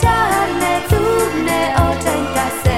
czarne, cudne oczeńka se.